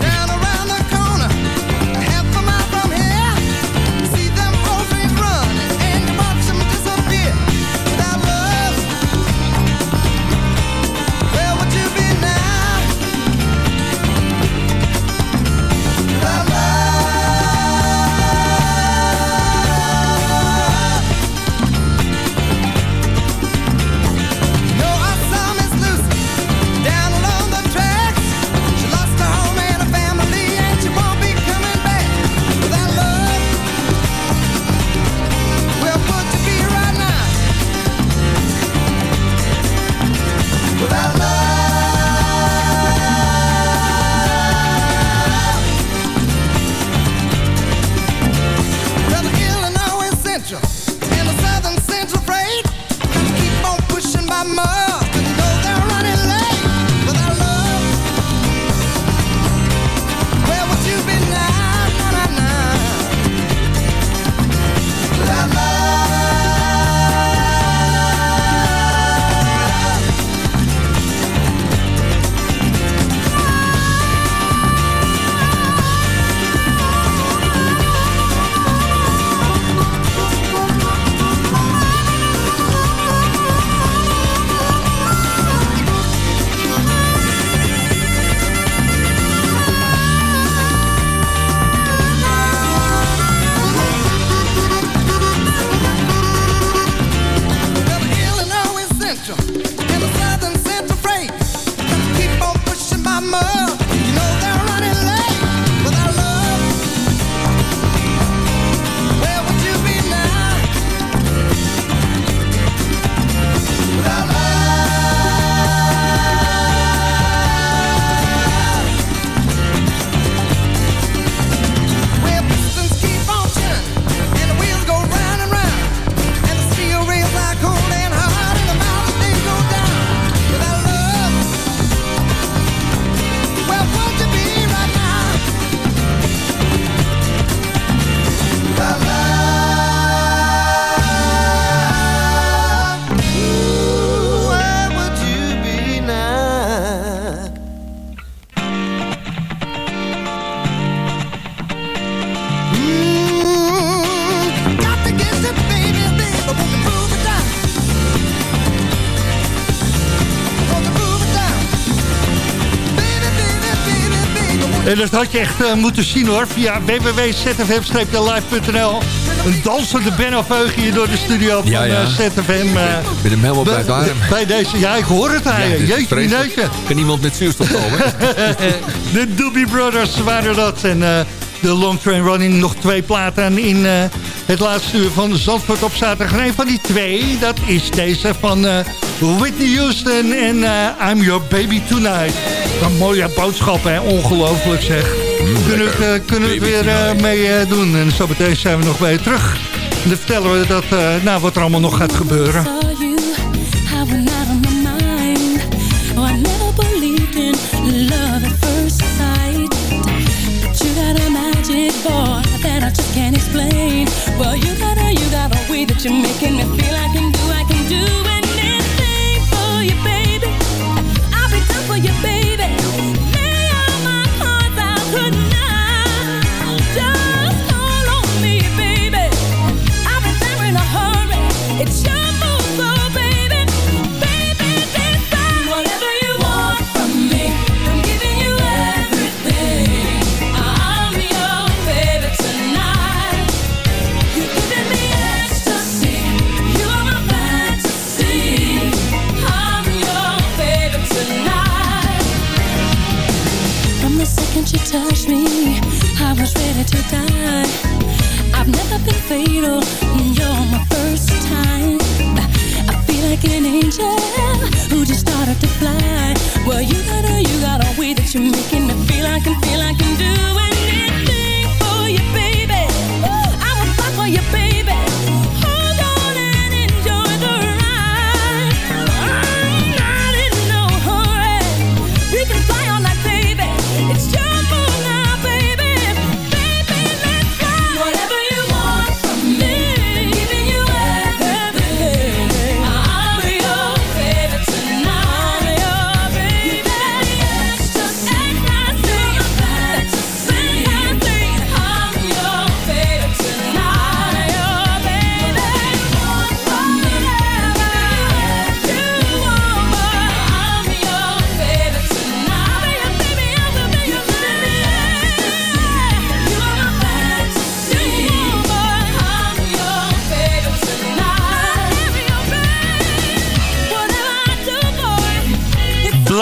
S4: Dat had je echt eh, moeten zien hoor, via www.zfm-live.nl. Een dansende Benno hier door de studio van
S5: Ja, ja.
S4: ZFM.
S5: Ik ben hem helemaal bij
S4: bij, deze, ja, ik hoor het aan
S5: Ja,
S4: Jeetje, neutje.
S5: Kan iemand met zuurstof komen?
S4: De Doobie Brothers waren dat. En eh, de Long Train Running, nog twee platen in eh, het laatste uur van Zandvoort op zaterdag. En een van die twee, dat is deze van Whitney Houston en I'm Your Baby Tonight. Een mooie boodschap, hè? Ongelooflijk zeg. kunnen we het, eh, kunnen we weer
S5: Tonight.
S4: mee eh, doen. En zo meteen zijn we nog bij je terug. En dan vertellen we dat, eh, nou, wat er allemaal nog gaat gebeuren.
S12: saw you, I went out of my mind. Oh, I never believed in love at first sight. But you got a magic boy that I just can't explain. Well, you got a, you got a way that you're making me feel I can do, I can do anything touched me, I was ready to die. I've never been fatal, you're my first time. I feel like an angel who just started to fly. Well, you got a, you got a way that you're making me feel I can feel I can do anything for you, baby. I will fight for you, baby.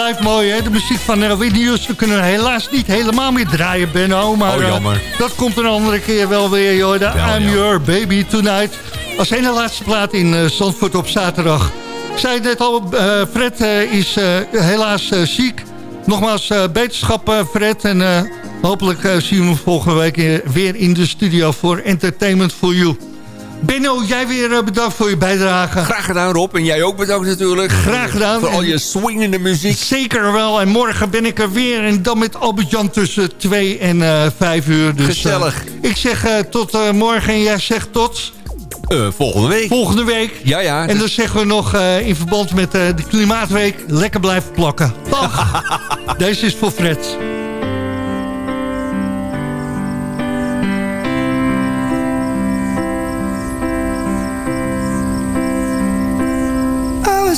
S4: Blijft mooi, hè? De muziek van uh, Whitney Houston kunnen helaas niet helemaal meer draaien, Benno. Maar
S5: Oh,
S4: eh,
S5: jammer.
S4: dat komt een andere keer wel weer, joh. De
S5: Ja,
S4: I'm
S5: ja.
S4: Your Baby Tonight. Als ene laatste plaat in eh, Zandvoort op zaterdag. Ik zei het net al, eh, Fred is helaas ziek. Nogmaals, beterschap Fred. En hopelijk zien we hem volgende week weer in de studio voor Entertainment for You. Benno, jij weer eh, bedankt voor je bijdrage.
S5: Graag gedaan Rob. En jij ook bedankt natuurlijk.
S4: Graag gedaan.
S5: Voor al je swingende muziek.
S4: Zeker wel. En morgen ben ik er weer. En dan met Albert-Jan tussen 2 en eh 5 uur. Dus,
S5: Gezellig.
S4: eh, ik zeg tot morgen en jij zegt tot
S5: volgende week.
S4: volgende week.
S5: Ja, ja.
S4: En dan zeggen we nog in verband met de Klimaatweek... lekker blijven plakken. Dag. Deze is voor Fred.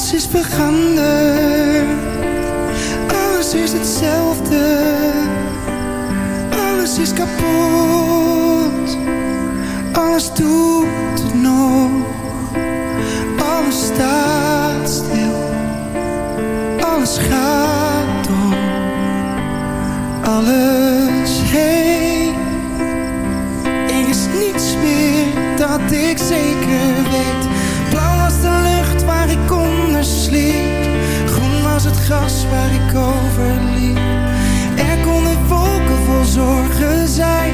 S14: Alles is veranderd, alles is hetzelfde, alles is kapot, alles doet het nog, alles staat stil, alles gaat om. Alles heen. Er is niets meer dat ik zeker Groen was het gras waar ik over liep. Er konden wolken vol zorgen zijn